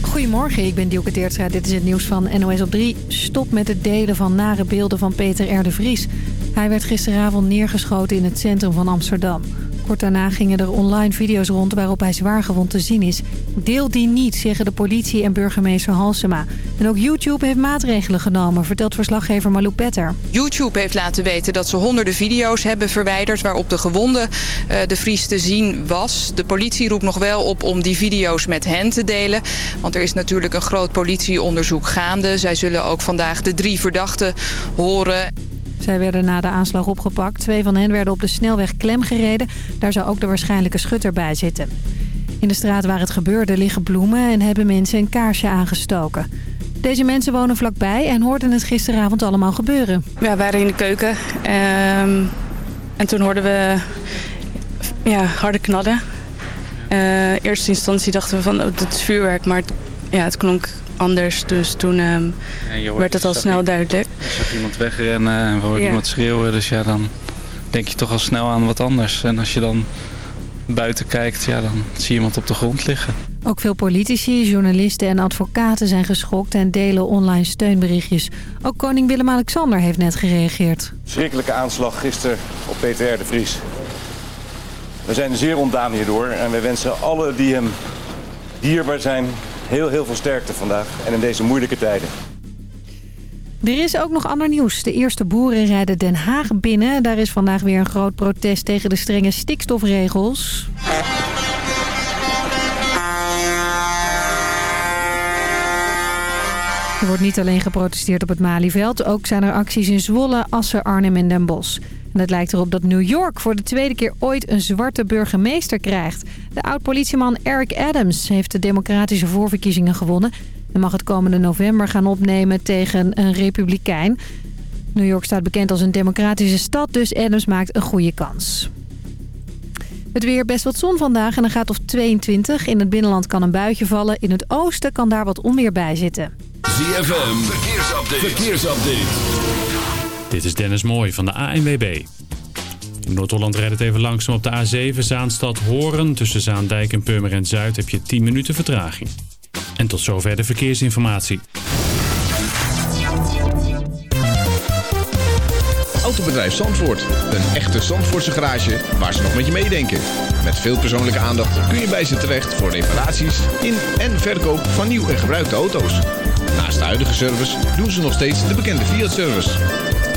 Goedemorgen, ik ben Dielke Teertstra. Dit is het nieuws van NOS op 3. Stop met het delen van nare beelden van Peter R. de Vries. Hij werd gisteravond neergeschoten in het centrum van Amsterdam. Kort daarna gingen er online video's rond waarop hij zwaargewond te zien is. Deel die niet, zeggen de politie en burgemeester Halsema. En ook YouTube heeft maatregelen genomen, vertelt verslaggever Malou Petter. YouTube heeft laten weten dat ze honderden video's hebben verwijderd... waarop de gewonde uh, de Vries te zien was. De politie roept nog wel op om die video's met hen te delen. Want er is natuurlijk een groot politieonderzoek gaande. Zij zullen ook vandaag de drie verdachten horen. Zij werden na de aanslag opgepakt. Twee van hen werden op de snelweg klemgereden. Daar zou ook de waarschijnlijke schutter bij zitten. In de straat waar het gebeurde liggen bloemen en hebben mensen een kaarsje aangestoken. Deze mensen wonen vlakbij en hoorden het gisteravond allemaal gebeuren. Ja, we waren in de keuken um, en toen hoorden we ja, harde knallen. Uh, eerste instantie dachten we van oh, dat is vuurwerk, maar het, ja, het klonk anders. Dus toen um, ja, werd het al snel duidelijk. Je zag iemand wegrennen en we hoorden ja. iemand schreeuwen. Dus ja, dan denk je toch al snel aan wat anders. En als je dan buiten kijkt, ja, dan zie je iemand op de grond liggen. Ook veel politici, journalisten en advocaten zijn geschokt en delen online steunberichtjes. Ook koning Willem-Alexander heeft net gereageerd. Schrikkelijke aanslag gisteren op Peter R. de Vries. We zijn zeer ontdaan hierdoor en wij wensen alle die hem dierbaar zijn heel, heel veel sterkte vandaag en in deze moeilijke tijden. Er is ook nog ander nieuws. De eerste boeren rijden Den Haag binnen. Daar is vandaag weer een groot protest tegen de strenge stikstofregels. Er wordt niet alleen geprotesteerd op het Malieveld. Ook zijn er acties in Zwolle, Assen, Arnhem en Den Bosch. En het lijkt erop dat New York voor de tweede keer ooit een zwarte burgemeester krijgt. De oud-politieman Eric Adams heeft de democratische voorverkiezingen gewonnen... en mag het komende november gaan opnemen tegen een republikein. New York staat bekend als een democratische stad, dus Adams maakt een goede kans. Het weer best wat zon vandaag en dan gaat of 22. In het binnenland kan een buitje vallen. In het oosten kan daar wat onweer bij zitten. ZFM, verkeersupdate. verkeersupdate. Dit is Dennis Mooij van de ANWB. Noord-Holland rijdt het even langzaam op de A7 Zaanstad Horen. Tussen Zaandijk en Purmerend Zuid heb je 10 minuten vertraging. En tot zover de verkeersinformatie. Autobedrijf Zandvoort. Een echte Zandvoortse garage waar ze nog met je meedenken. Met veel persoonlijke aandacht kun je bij ze terecht voor reparaties in en verkoop van nieuw en gebruikte auto's. Naast de huidige service doen ze nog steeds de bekende Fiat-service.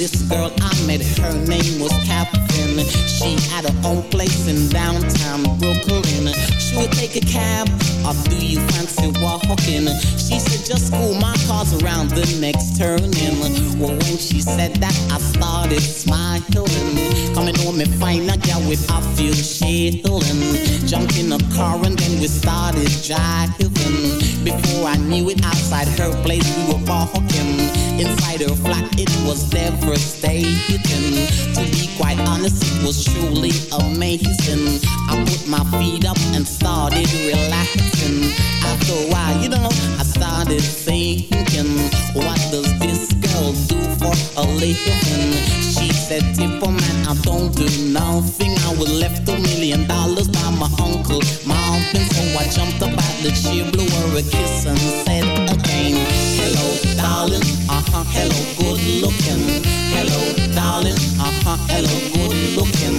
this girl I met. Her name was Catherine. She had her own place in downtown Brooklyn. She would take a cab, or do you fancy walking? She said, just pull my cars around the next turning. Well, when she said that, I started smiling. Coming home and find a girl with I feel shilling. Jumped in a car and then we started driving before I knew it, outside her place we were walking. Inside her flat, it was devastating. To be quite honest, it was truly amazing. I put my feet up and started relaxing. After a while, you know, I started thinking, what does this girl do for a living? She said, Tippa man, I don't do nothing. I was left a million dollars by my uncle, Mountain. So I jumped about the she blew her again kiss and said again, hello, darling, uh-huh, hello, good looking. Hello, darling, uh-huh, hello, good looking.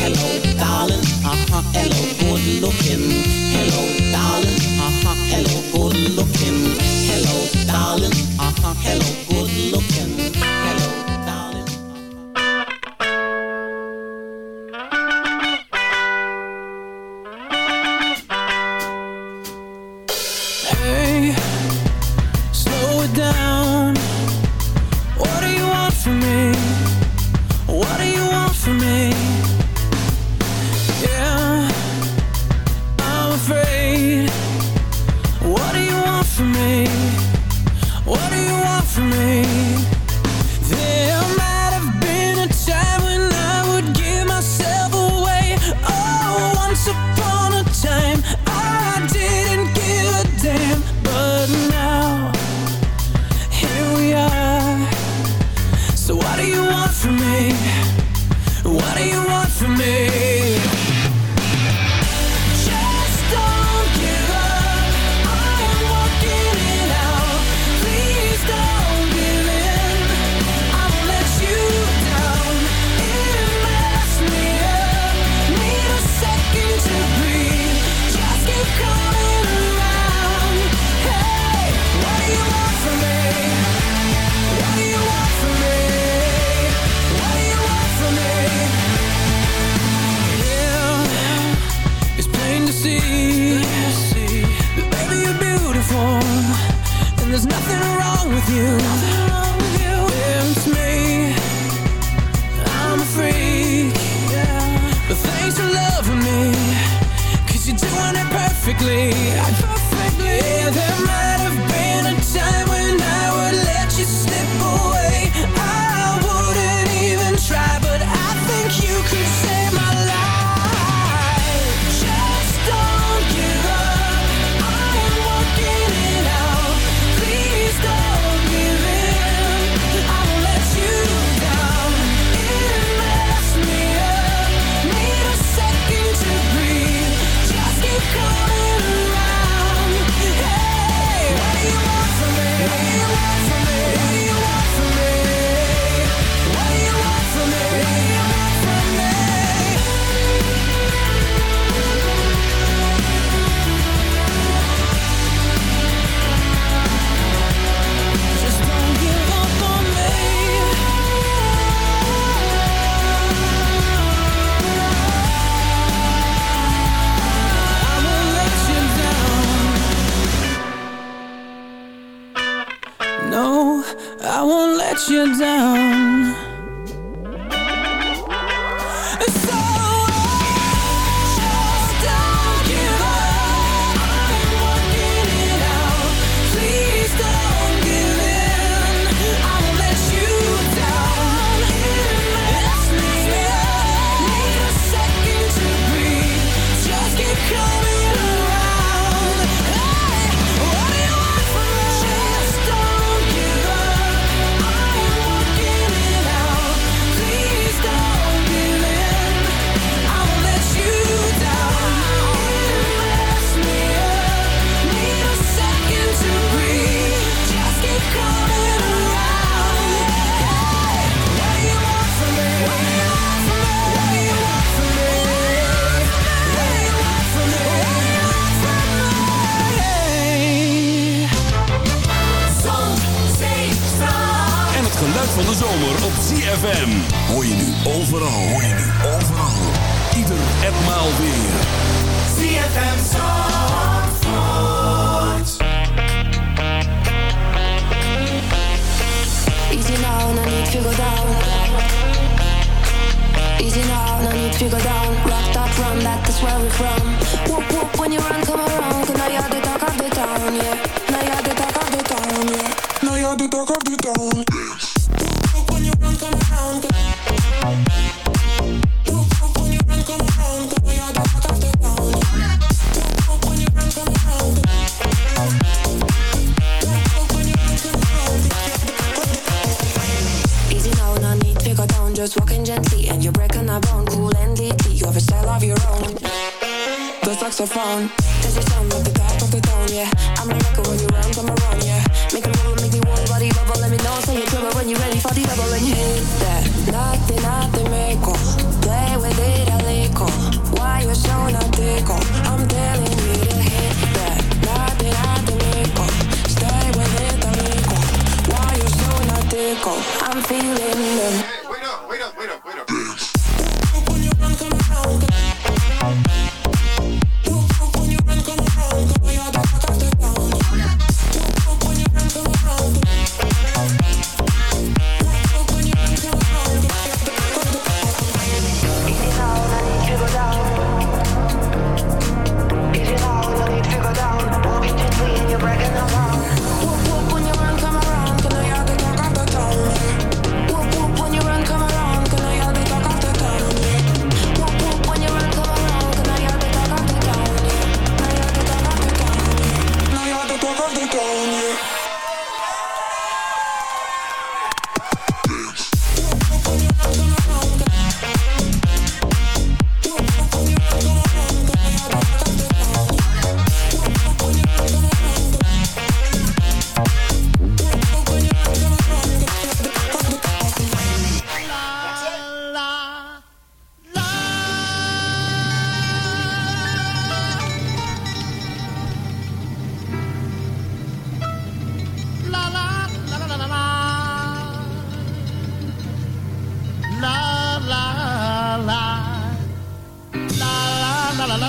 Hello, darling, uh-huh, hello, good looking. Hello, darling, uh-huh, hello, good looking. Hello, darling, uh-huh, hello, good looking.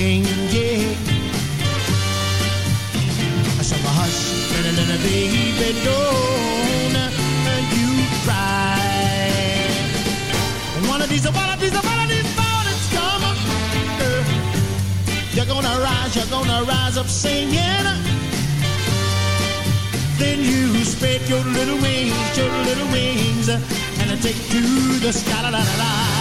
quem yeah. So hush, baby, don't you cry. And one of these, one of these, one of these mornings come, girl, uh, you're gonna rise, you're gonna rise up singing. Then you spread your little wings, your little wings, and take to the sky. La, la, la, la.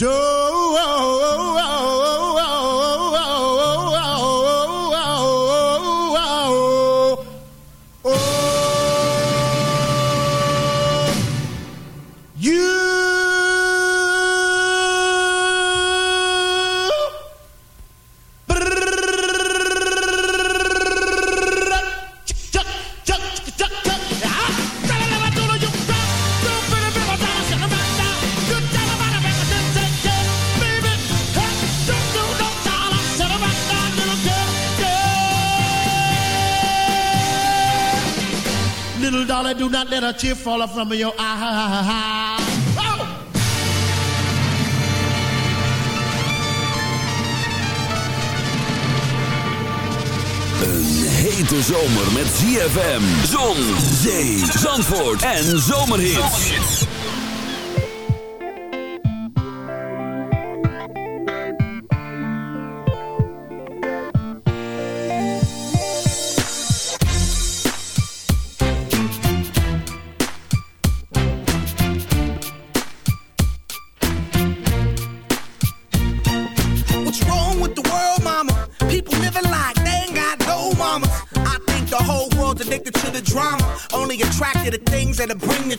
Door! Tear fall from your eye. Oh! Een hete zomer met ZFM, zon, zee, zandvoort en zomerhits.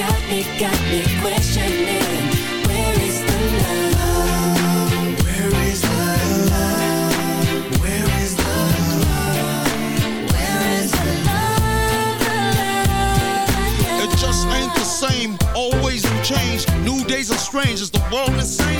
got me, got me questioning. Where is the love? Where is the love? Where is the love? Where is the love? It just ain't the same, always in change. New days are strange, is the world insane?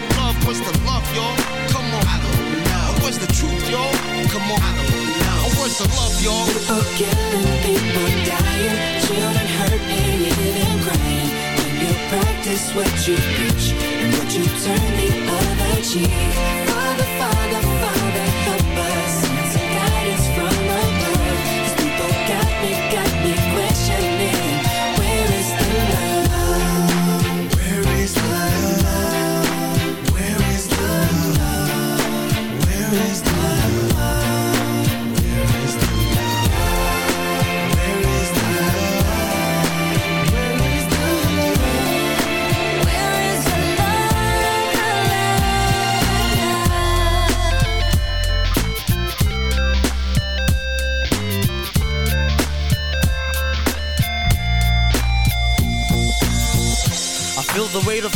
love. What's the love, y'all? Come on. I don't know. Where's the truth, y'all? Come on. I don't know. Where's the love, y'all? People people dying, children hurt and you crying. When you practice what you preach and what you turn the other cheek. Father, Father,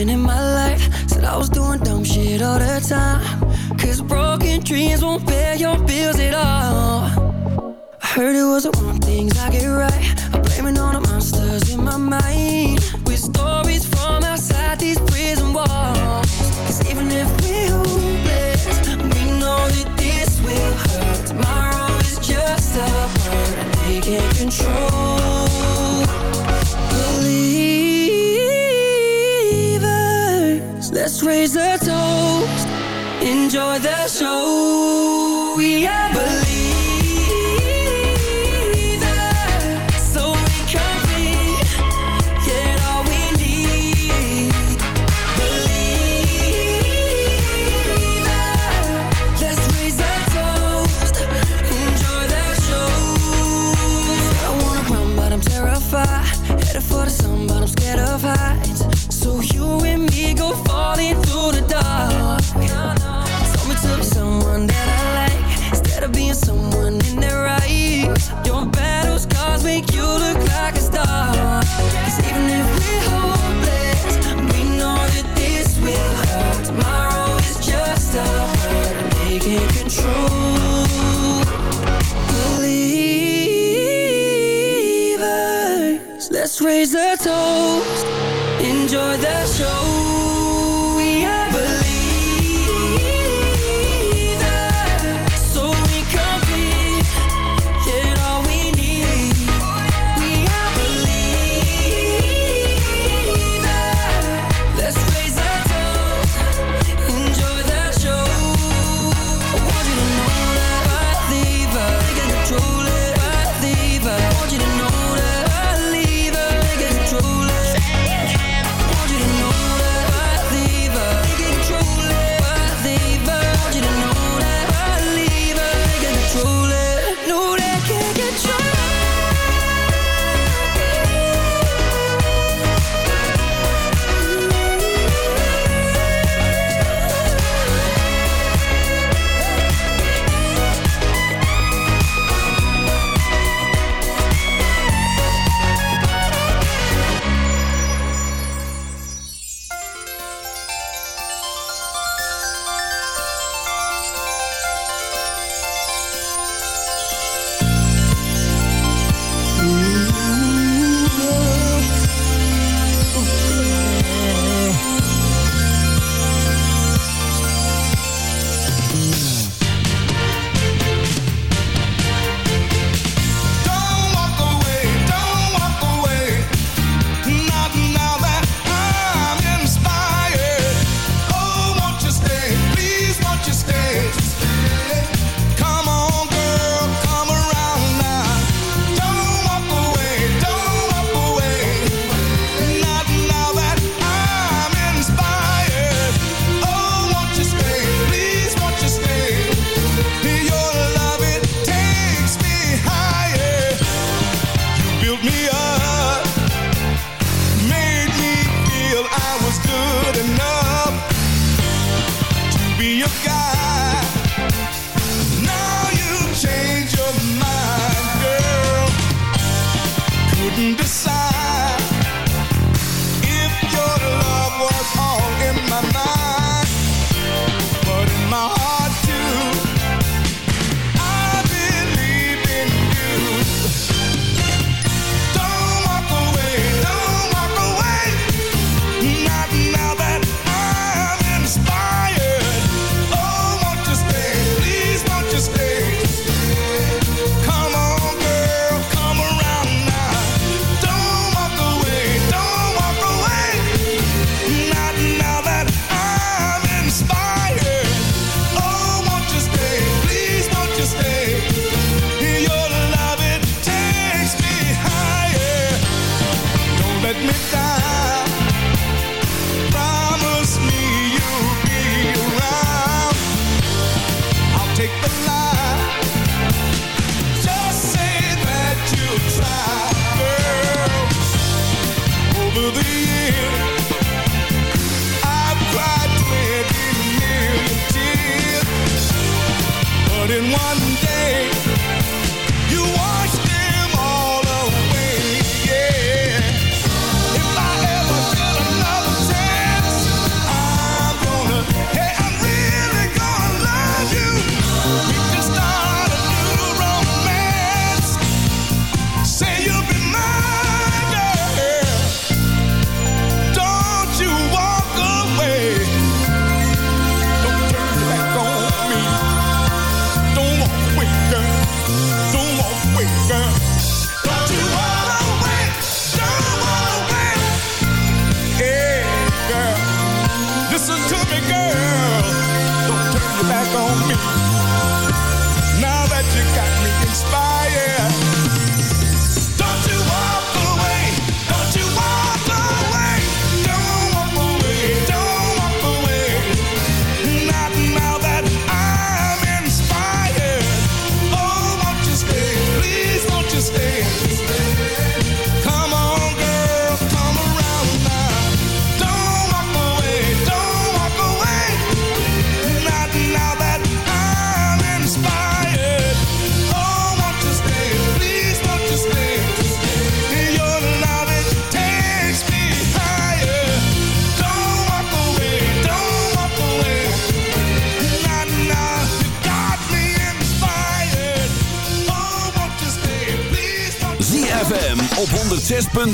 something in my life. Said I was doing dumb shit all the time. Cause broken dreams won't pay your bills at all. I heard it was the wrong things I get right. I'm blaming all the monsters in my mind. With stories from outside these prison walls. Cause even if we're hopeless, we know that this will hurt. Tomorrow is just a word they can't control. Raise a toast. Enjoy the show. We are raise a toast. Enjoy the show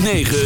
9.